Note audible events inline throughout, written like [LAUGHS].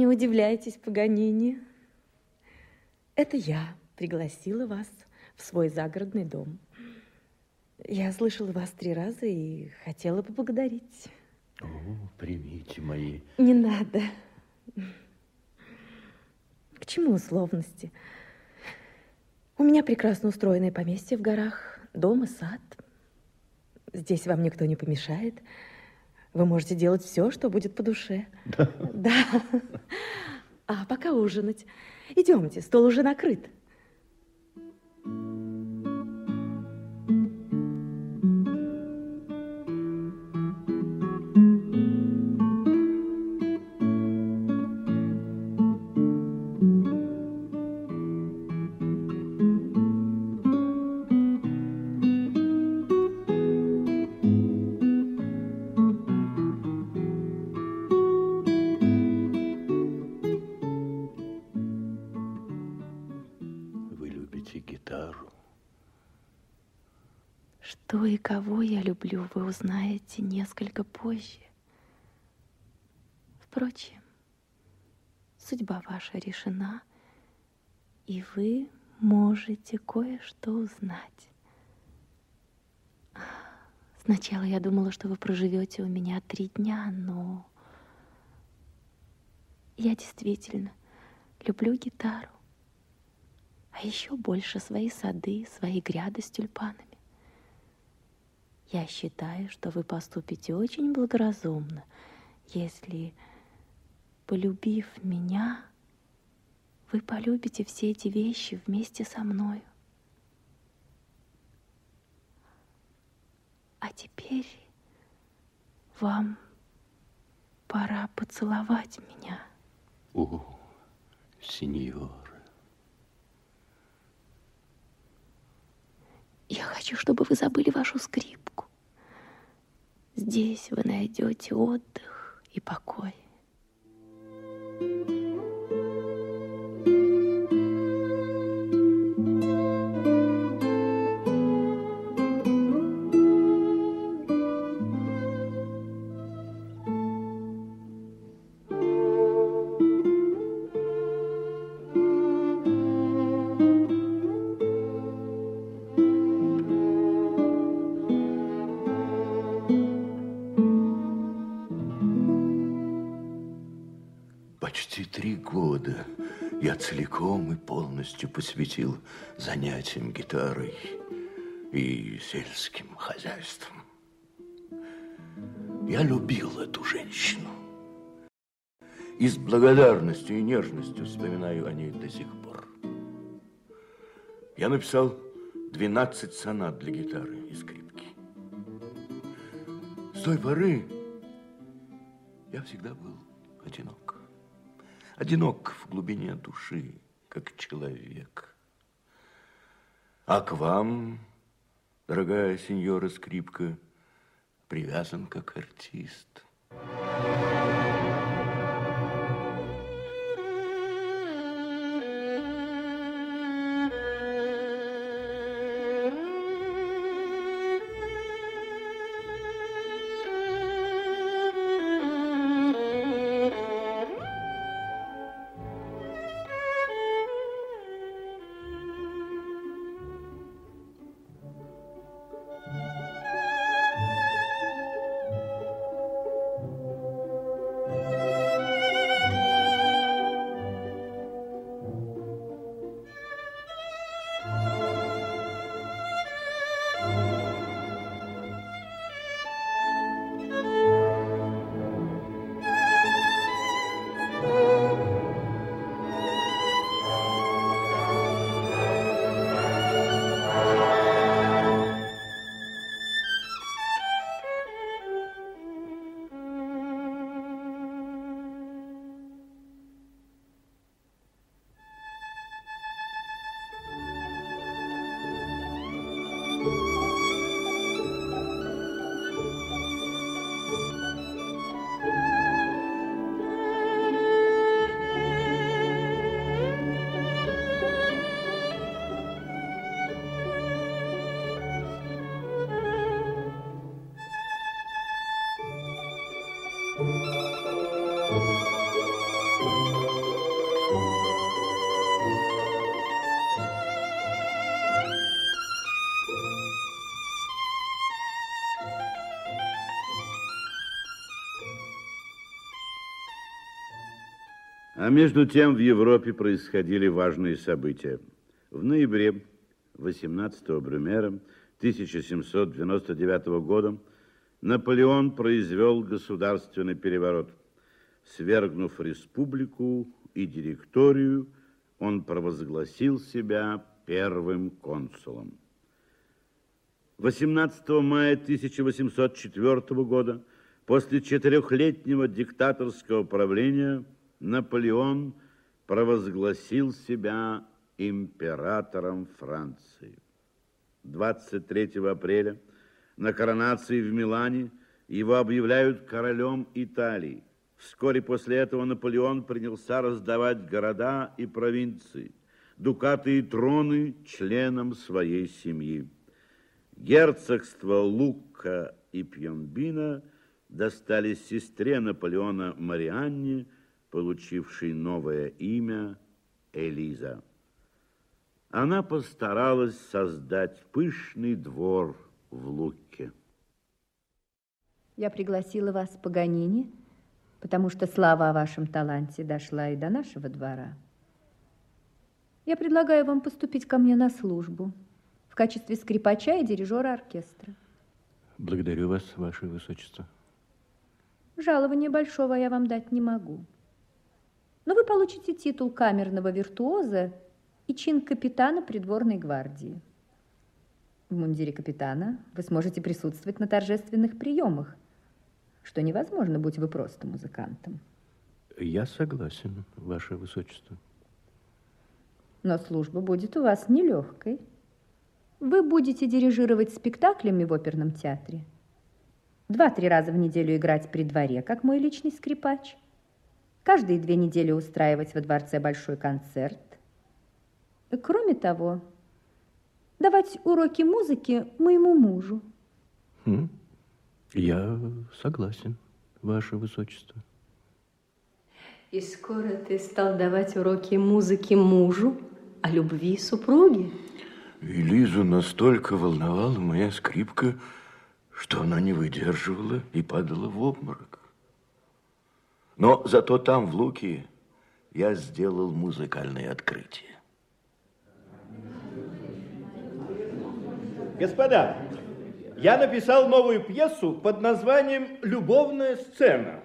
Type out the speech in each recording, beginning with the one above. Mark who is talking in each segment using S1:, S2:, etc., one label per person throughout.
S1: Не удивляйтесь, Паганини. Это я пригласила вас в свой загородный дом. Я слышала вас три раза и хотела поблагодарить.
S2: О, примите мои...
S1: Не надо. К чему условности? У меня прекрасно устроенное поместье в горах, дом и сад. Здесь вам никто не помешает. Вы можете делать все, что будет по душе.
S2: Да?
S1: Да. А пока ужинать. Идемте, стол уже накрыт. Вы узнаете несколько позже. Впрочем, судьба ваша решена, и вы можете кое-что узнать. Сначала я думала, что вы проживете у меня три дня, но я действительно люблю гитару, а еще больше свои сады, свои гряды с тюльпанами. Я считаю, что вы поступите очень благоразумно, если, полюбив меня, вы полюбите все эти вещи вместе со мною. А теперь вам пора поцеловать меня.
S2: О, сеньор.
S1: Я хочу, чтобы вы забыли вашу скрипку. Здесь вы найдете отдых и покой.
S2: Целиком и полностью посвятил занятиям гитарой и сельским хозяйством. Я любил эту женщину. И с благодарностью и нежностью вспоминаю о ней до сих пор. Я написал 12 сонат для гитары и скрипки. С той поры я всегда был одинок одинок в глубине души, как человек. А к вам, дорогая сеньора Скрипка, привязан как артист.
S3: А между тем в Европе происходили важные события. В ноябре 18 Брюмера 1799 года Наполеон произвел государственный переворот. Свергнув республику и директорию, он провозгласил себя первым консулом. 18 мая 1804 года, после четырехлетнего диктаторского правления, Наполеон провозгласил себя императором Франции. 23 апреля на коронации в Милане его объявляют королем Италии. Вскоре после этого Наполеон принялся раздавать города и провинции, дукаты и троны членам своей семьи. Герцогство Лука и Пьонбина достались сестре Наполеона Марианне, получившей новое имя Элиза. Она постаралась создать пышный двор в Луке.
S4: Я пригласила вас в Паганини, потому что слава о вашем таланте дошла и до нашего двора. Я предлагаю вам поступить ко мне на службу – в качестве скрипача и дирижера оркестра.
S2: Благодарю вас, ваше высочество.
S4: Жалования большого я вам дать не могу. Но вы получите титул камерного виртуоза и чин капитана придворной гвардии. В мундире капитана вы сможете присутствовать на торжественных приемах, что невозможно, будь вы просто музыкантом.
S2: Я согласен, ваше высочество.
S4: Но служба будет у вас нелегкой. Вы будете дирижировать спектаклями в оперном театре. Два-три раза в неделю играть при дворе, как мой личный скрипач. Каждые две недели устраивать во дворце большой концерт. Кроме того, давать уроки музыки моему мужу.
S2: Хм. Я согласен, ваше высочество.
S5: И скоро ты стал давать уроки музыки мужу, а любви супруге.
S2: И Лизу настолько волновала моя скрипка, что она не выдерживала и падала в обморок. Но зато там, в Луке, я сделал музыкальное открытие.
S6: Господа, я написал новую пьесу под названием «Любовная сцена».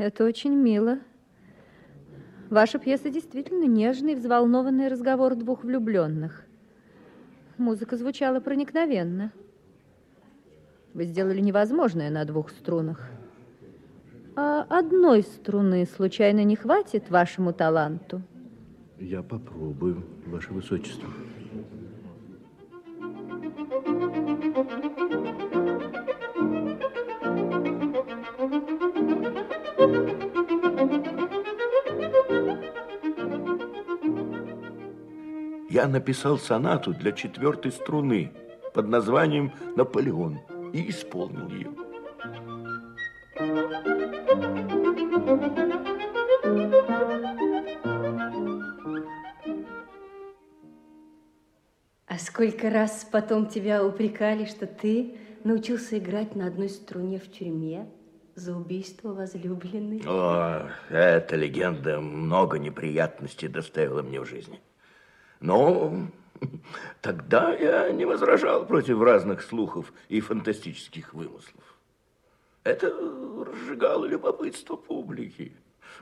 S4: Это очень мило. Ваша пьеса действительно нежный, взволнованный разговор двух влюбленных. Музыка звучала проникновенно. Вы сделали невозможное на двух струнах. А одной струны случайно не хватит вашему таланту?
S2: Я попробую, ваше высочество. Я написал сонату для четвертой струны под названием «Наполеон» и исполнил ее.
S5: А сколько раз потом тебя упрекали, что ты научился играть на одной струне в тюрьме за убийство возлюбленной?
S2: О, эта легенда много неприятностей доставила мне в жизни. Но [LAUGHS] Тогда я не возражал против разных слухов и фантастических вымыслов. Это разжигало любопытство публики.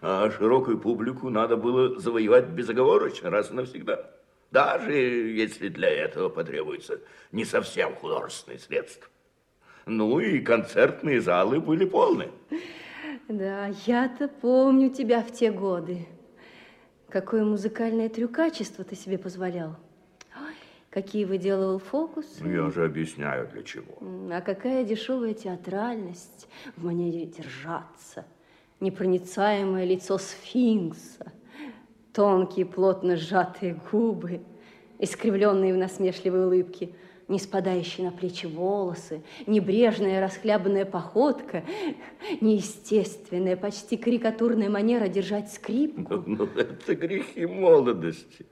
S2: А широкую публику надо было завоевать безоговорочно, раз и навсегда. Даже если для этого потребуется не совсем художественные средства. Ну и концертные залы были полны.
S5: Да, я-то помню тебя в те годы. Какое музыкальное трюкачество ты себе позволял. Ой, какие выделывал фокусы.
S2: Ну, я же объясняю, для чего.
S5: А какая дешевая театральность в манере держаться. Непроницаемое лицо сфинкса, тонкие плотно сжатые губы, искривленные в насмешливой улыбке – не спадающие на плечи волосы, небрежная расхлябанная походка, неестественная, почти карикатурная манера держать скрипку.
S2: Ну, [LAUGHS] ну, это грехи молодости.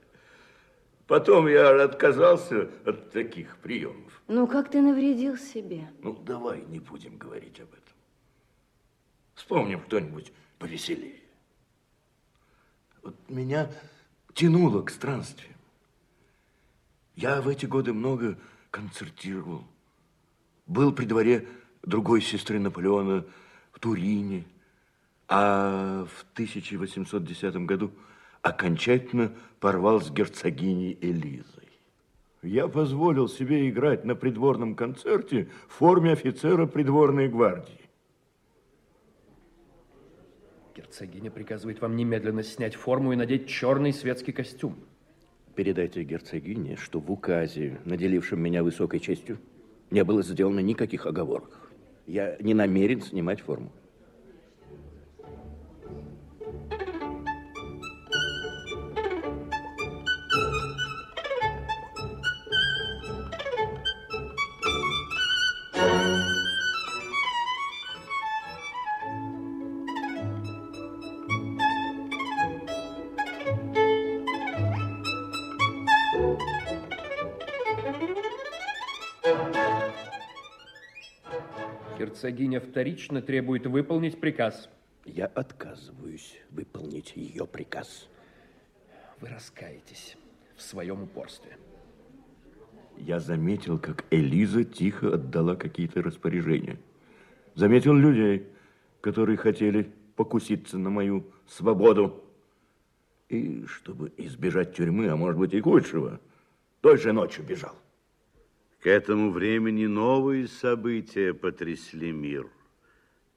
S2: Потом я отказался от таких приемов.
S5: Ну, как ты навредил себе?
S2: Ну, давай не будем говорить об этом. Вспомним кто-нибудь повеселее. Вот меня тянуло к странствиям. Я в эти годы много концертировал. Был при дворе другой сестры Наполеона в Турине, а в 1810 году окончательно порвал с герцогиней Элизой. Я позволил себе играть на придворном концерте в форме офицера придворной гвардии.
S7: Герцогиня приказывает вам немедленно снять форму и надеть черный светский костюм.
S2: Передайте герцогине, что в указе, наделившем меня высокой честью, не было сделано никаких оговорок. Я не намерен снимать форму.
S7: Герцогиня вторично требует выполнить приказ.
S2: Я отказываюсь выполнить ее приказ.
S7: Вы раскаетесь в своем упорстве.
S2: Я заметил, как Элиза тихо отдала какие-то распоряжения. Заметил людей, которые хотели покуситься на мою свободу. И чтобы избежать тюрьмы, а может быть и худшего, той же ночью бежал.
S3: К этому времени новые события потрясли мир.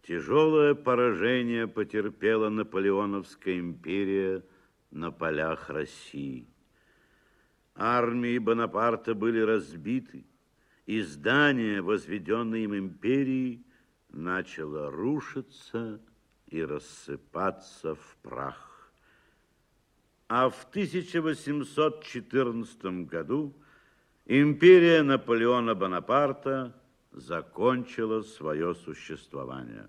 S3: Тяжелое поражение потерпела Наполеоновская империя на полях России. Армии Бонапарта были разбиты, и здание, возведенное им империей, начало рушиться и рассыпаться в прах. А в 1814 году Империя Наполеона Бонапарта закончила свое существование.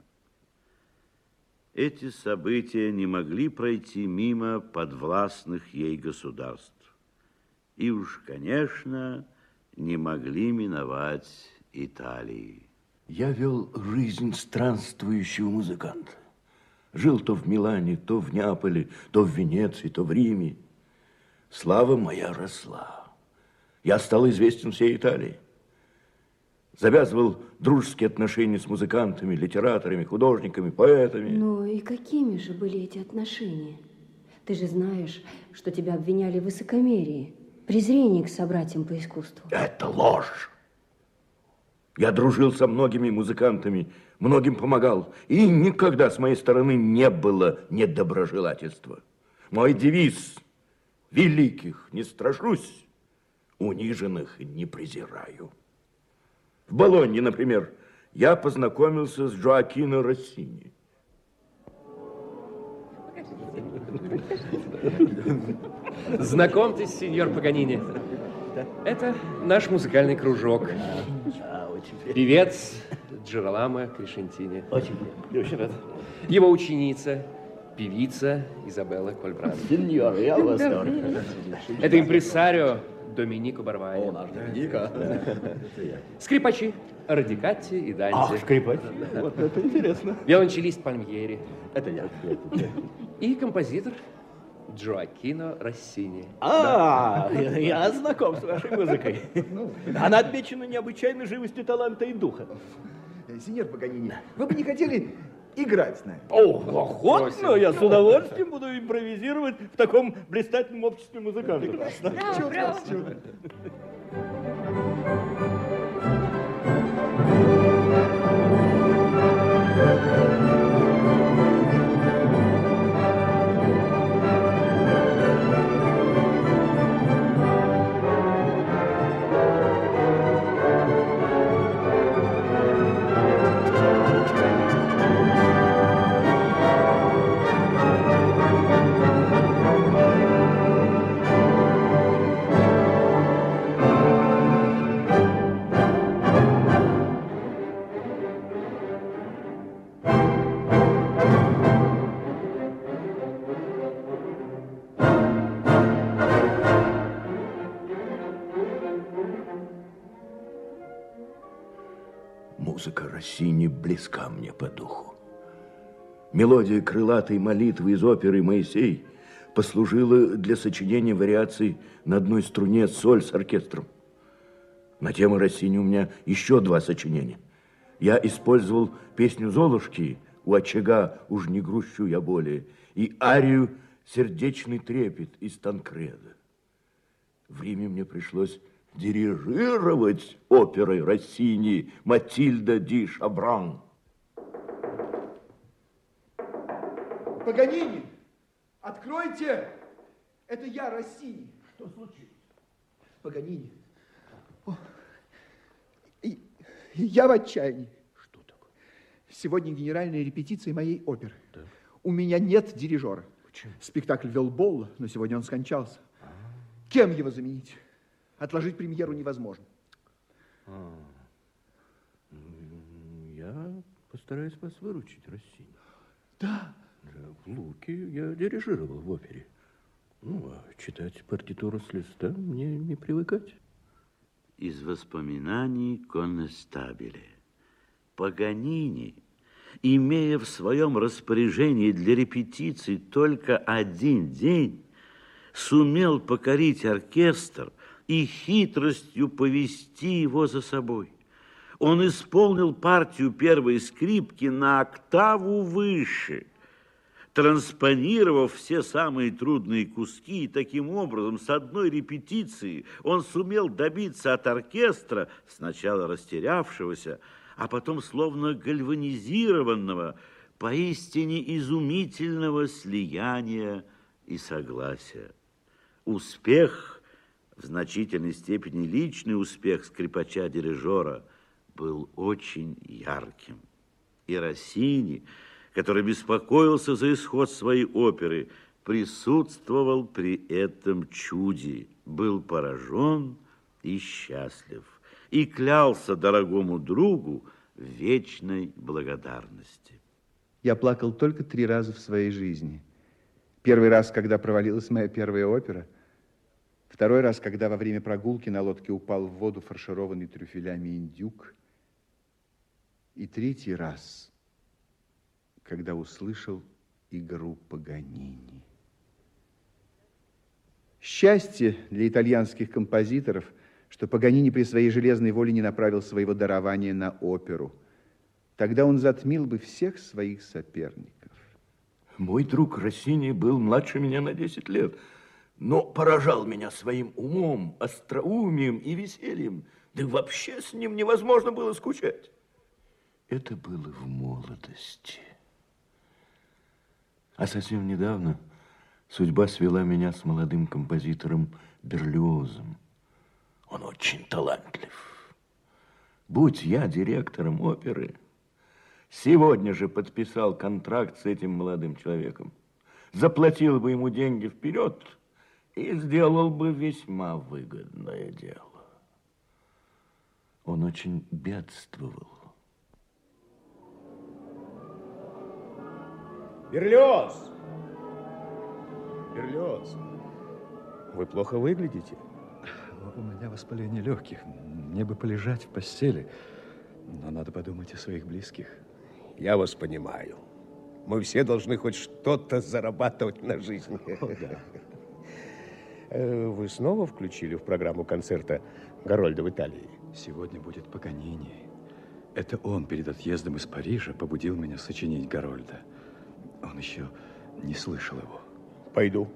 S3: Эти события не могли пройти мимо подвластных ей государств. И уж, конечно, не могли миновать Италии.
S2: Я вел жизнь странствующего музыканта. Жил то в Милане, то в Неаполе, то в Венеции, то в Риме. Слава моя росла. Я стал известен всей Италии. Завязывал дружеские отношения с музыкантами, литераторами, художниками, поэтами.
S5: Ну и какими же были эти отношения? Ты же знаешь, что тебя обвиняли в высокомерии, презрении к собратьям по искусству.
S2: Это ложь. Я дружил со многими музыкантами, многим помогал, и никогда с моей стороны не было недоброжелательства. Мой девиз – великих не страшусь, униженных не презираю. В Болонье, например, я познакомился с Джоакино Россини.
S7: Знакомьтесь, сеньор Паганини. Это наш музыкальный кружок. Певец Джералама Кришентини.
S2: Очень, очень рад.
S7: Его ученица, певица Изабелла Кольбран.
S2: Сеньор, я в восторге.
S7: Это импресарио Доминико Барвайя.
S2: О, наш Доминика. [LAUGHS]
S7: Скрипачи Радикати и Данти.
S2: Ах, скрипач. Вот это интересно.
S7: Виолончелист Пальмьери.
S2: Это я.
S7: И композитор Джоакино Россини.
S6: А, я знаком с вашей музыкой. Она отмечена необычайной живостью таланта и духа.
S8: Сеньор Паганини, вы бы не хотели играть с нами?
S6: О, охотно, я с удовольствием буду импровизировать в таком блистательном обществе музыкантов.
S2: Музыка Россини близка мне по духу. Мелодия крылатой молитвы из оперы «Моисей» послужила для сочинения вариаций на одной струне соль с оркестром. На тему Россини у меня еще два сочинения. Я использовал песню «Золушки» «У очага уж не грущу я более» и арию «Сердечный трепет» из Танкреда. В Риме мне пришлось дирижировать оперой Россини «Матильда ди Шабран».
S8: Паганини, откройте! Это я, Россини.
S6: Что случилось?
S8: Паганини. О, я в отчаянии.
S2: Что такое?
S8: Сегодня генеральная репетиция моей оперы. У меня нет дирижера.
S2: Почему?
S8: Спектакль вел Болла, но сегодня он скончался. Кем его заменить? Отложить премьеру невозможно.
S2: Я постараюсь вас выручить, Россини.
S8: Да,
S2: Да, в Луке я дирижировал в опере. Ну, а читать партитуру с листа мне не привыкать.
S3: Из воспоминаний Коннестабеле. Паганини, имея в своем распоряжении для репетиций только один день, сумел покорить оркестр и хитростью повести его за собой. Он исполнил партию первой скрипки на октаву выше, транспонировав все самые трудные куски, и таким образом с одной репетиции он сумел добиться от оркестра, сначала растерявшегося, а потом словно гальванизированного, поистине изумительного слияния и согласия. Успех, в значительной степени личный успех скрипача-дирижера, был очень ярким. И Россини, который беспокоился за исход своей оперы, присутствовал при этом чуде, был поражен и счастлив, и клялся дорогому другу в вечной благодарности.
S9: Я плакал только три раза в своей жизни. Первый раз, когда провалилась моя первая опера. Второй раз, когда во время прогулки на лодке упал в воду фаршированный трюфелями индюк. И третий раз, когда услышал игру Паганини. Счастье для итальянских композиторов, что Паганини при своей железной воле не направил своего дарования на оперу. Тогда он затмил бы всех своих соперников.
S2: Мой друг Россини был младше меня на 10 лет, но поражал меня своим умом, остроумием и весельем. Да вообще с ним невозможно было скучать. Это было в молодости. А совсем недавно судьба свела меня с молодым композитором Берлиозом. Он очень талантлив. Будь я директором оперы, сегодня же подписал контракт с этим молодым человеком, заплатил бы ему деньги вперед и сделал бы весьма выгодное дело. Он очень бедствовал.
S6: Берлиоз! Берлиоз, вы плохо выглядите.
S10: У меня воспаление легких. Мне бы полежать в постели. Но надо подумать о своих близких.
S11: Я вас понимаю. Мы все должны хоть что-то зарабатывать на жизнь.
S10: О, да.
S11: Э, Вы снова включили в программу концерта Гарольда в Италии?
S10: Сегодня будет Паганини. Это он перед отъездом из Парижа побудил меня сочинить Гарольда. Он еще не слышал его.
S11: Пойду.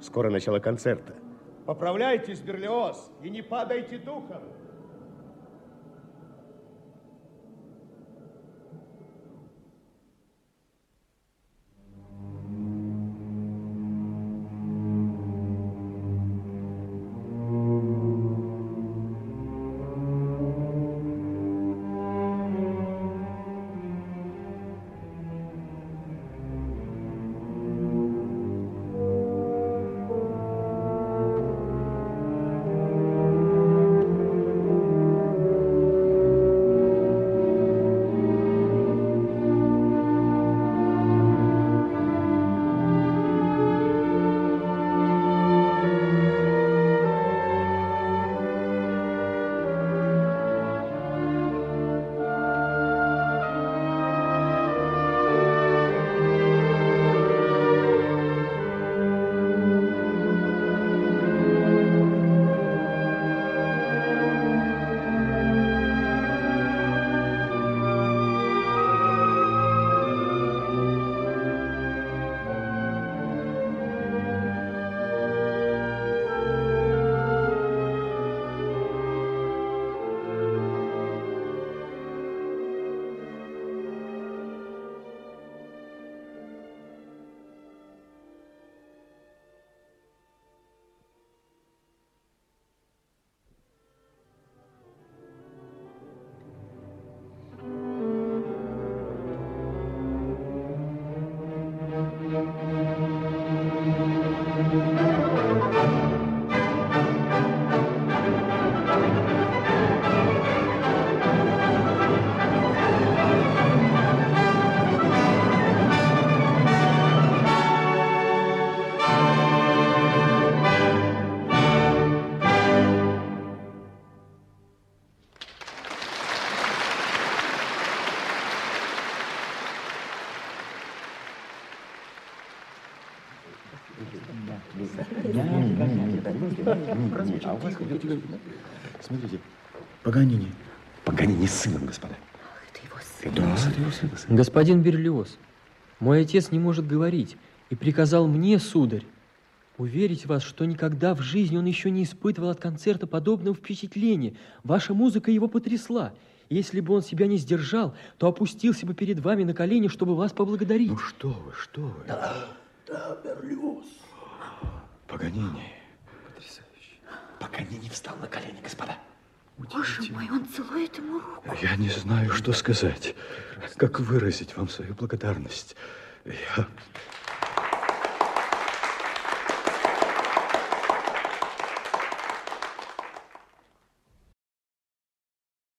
S11: Скоро начало концерта. Поправляйтесь, Берлиоз, и не падайте духом.
S10: Смотрите, Паганини. Паганини с сыном, господа. Это его сын.
S12: Господин Берлиоз, мой отец не может говорить и приказал мне, сударь, уверить вас, что никогда в жизни он еще не испытывал от концерта подобного впечатления. Ваша музыка его потрясла. Если бы он себя не сдержал, то опустился бы перед вами на колени, чтобы вас поблагодарить.
S10: Ну что вы, что вы.
S2: Да, да, Берлиоз.
S10: Паганини.
S6: Потрясающе. Паганини встал на колени, господа.
S13: Боже мой, он целует ему руку.
S10: Я не знаю, что сказать. Как выразить вам свою благодарность. Я...